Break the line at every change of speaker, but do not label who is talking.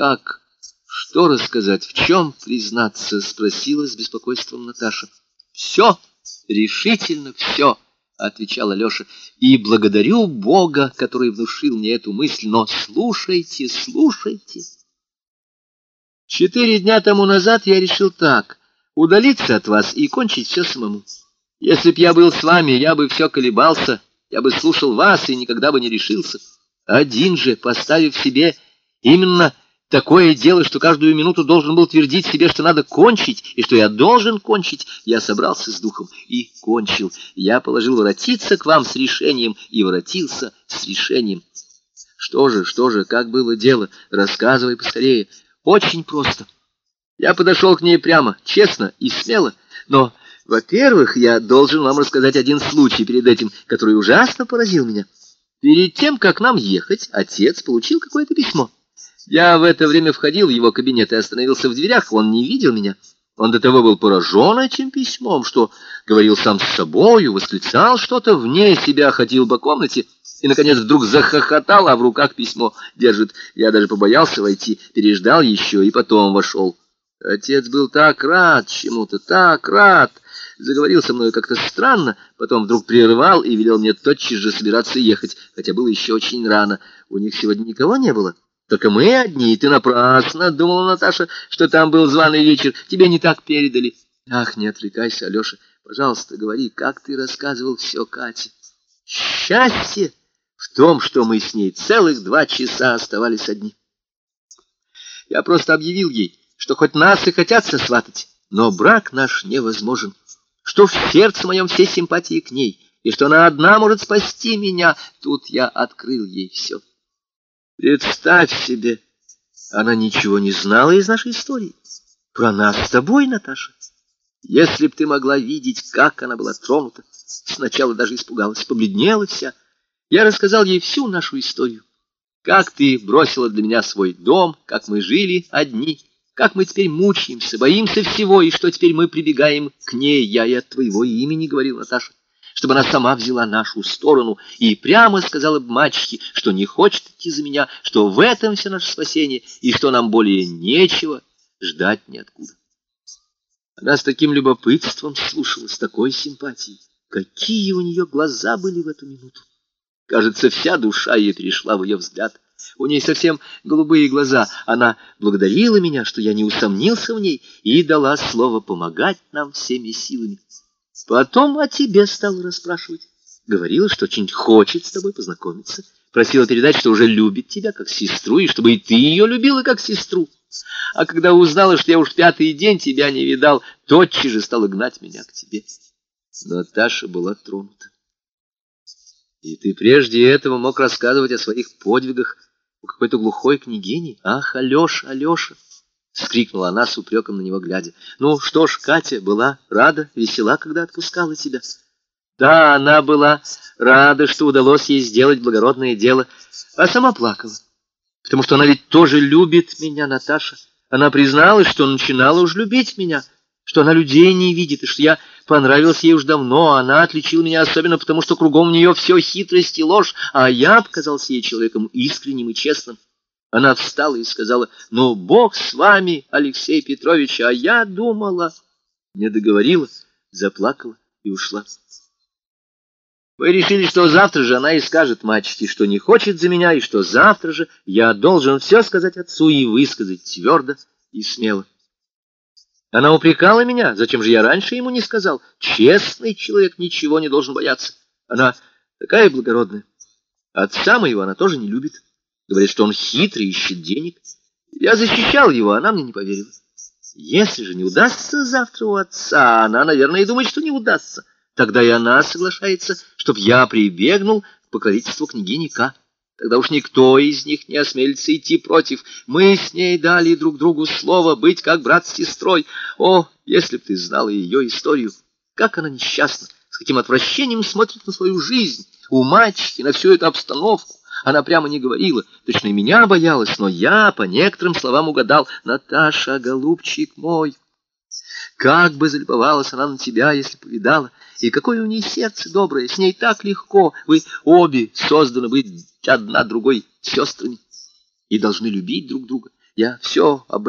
как? Что рассказать? В чем признаться? Спросила с беспокойством Наташа. Все, решительно все, отвечала Леша. И благодарю Бога, который внушил мне эту мысль, но слушайте, слушайте. Четыре дня тому назад я решил так, удалиться от вас и кончить все самому. Если б я был с вами, я бы все колебался, я бы слушал вас и никогда бы не решился. Один же, поставив себе именно такое дело, что каждую минуту должен был твердить себе, что надо кончить, и что я должен кончить, я собрался с духом и кончил. Я положил воротиться к вам с решением и воротился с решением. Что же, что же, как было дело? Рассказывай поскорее. Очень просто. Я подошел к ней прямо, честно и смело, но, во-первых, я должен вам рассказать один случай перед этим, который ужасно поразил меня. Перед тем, как нам ехать, отец получил какое-то письмо. Я в это время входил в его кабинет и остановился в дверях, он не видел меня. Он до того был поражен этим письмом, что говорил сам с собою, восклицал что-то, вне себя ходил по комнате и, наконец, вдруг захохотал, а в руках письмо держит. Я даже побоялся войти, переждал еще и потом вошел. Отец был так рад чему-то, так рад. Заговорил со мной как-то странно, потом вдруг прервал и велел мне тотчас же собираться ехать, хотя было еще очень рано. У них сегодня никого не было. Только мы одни, и ты напрасно, думала Наташа, что там был званый вечер. Тебе не так передали. Ах, не отвлекайся, Алеша. Пожалуйста, говори, как ты рассказывал все Кате. Счастье в том, что мы с ней целых два часа оставались одни. Я просто объявил ей, что хоть нас и хотят сосватать, но брак наш невозможен, что в сердце моем все симпатии к ней, и что она одна может спасти меня. Тут я открыл ей все. Представь себе, она ничего не знала из нашей истории. Про нас с тобой, Наташа. Если б ты могла видеть, как она была тронута, сначала даже испугалась, побледнела вся. Я рассказал ей всю нашу историю. Как ты бросила для меня свой дом, как мы жили одни, как мы теперь мучаемся, боимся всего, и что теперь мы прибегаем к ней. Я и от твоего имени говорил, Наташа чтобы она сама взяла нашу сторону и прямо сказала бы мачехе, что не хочет идти за меня, что в этом все наше спасение, и что нам более нечего ждать ниоткуда. Она с таким любопытством слушала, с такой симпатией. Какие у нее глаза были в эту минуту! Кажется, вся душа ей перешла в ее взгляд. У ней совсем голубые глаза. Она благодарила меня, что я не усомнился в ней, и дала слово помогать нам всеми силами. Потом о тебе стал расспрашивать. Говорила, что очень хочет с тобой познакомиться. Просила передать, что уже любит тебя как сестру, и чтобы и ты ее любила как сестру. А когда узнала, что я уж пятый день тебя не видал, тотчас же стала гнать меня к тебе. Наташа была тронута. И ты прежде этого мог рассказывать о своих подвигах у какой-то глухой княгини? Ах, Алеша, Алеша! — вскрикнула она с упреком на него глядя. «Ну что ж, Катя была рада, весела, когда отпускала тебя». «Да, она была рада, что удалось ей сделать благородное дело, а сама плакала, потому что она ведь тоже любит меня, Наташа. Она призналась, что начинала уж любить меня, что она людей не видит, и что я понравился ей уж давно, а она отличила меня особенно потому, что кругом у нее все хитрость и ложь, а я показался ей человеком искренним и честным». Она встала и сказала, «Ну, Бог с вами, Алексей Петрович, а я думала...» Не договорила, заплакала и ушла. Мы решили, что завтра же она и скажет мачехе, что не хочет за меня, и что завтра же я должен все сказать отцу и высказать твердо и смело. Она упрекала меня, зачем же я раньше ему не сказал? Честный человек ничего не должен бояться. Она такая благородная. Отца моего она тоже не любит. Говорит, что он хитрый, ищет денег. Я защищал его, она мне не поверила. Если же не удастся завтра у отца, она, наверное, и думает, что не удастся. Тогда и она соглашается, чтоб я прибегнул к покровительству княгини К. Тогда уж никто из них не осмелится идти против. Мы с ней дали друг другу слово быть как брат с сестрой. О, если б ты знала ее историю, как она несчастна, с каким отвращением смотрит на свою жизнь, у мачехи, на всю эту обстановку. Она прямо не говорила, точно и меня боялась, но я по некоторым словам угадал. Наташа, голубчик мой, как бы залюбовалась она на тебя, если повидала. И какое у ней сердце доброе, с ней так легко. Вы обе созданы быть одна другой сестрами и должны любить друг друга. Я все об этом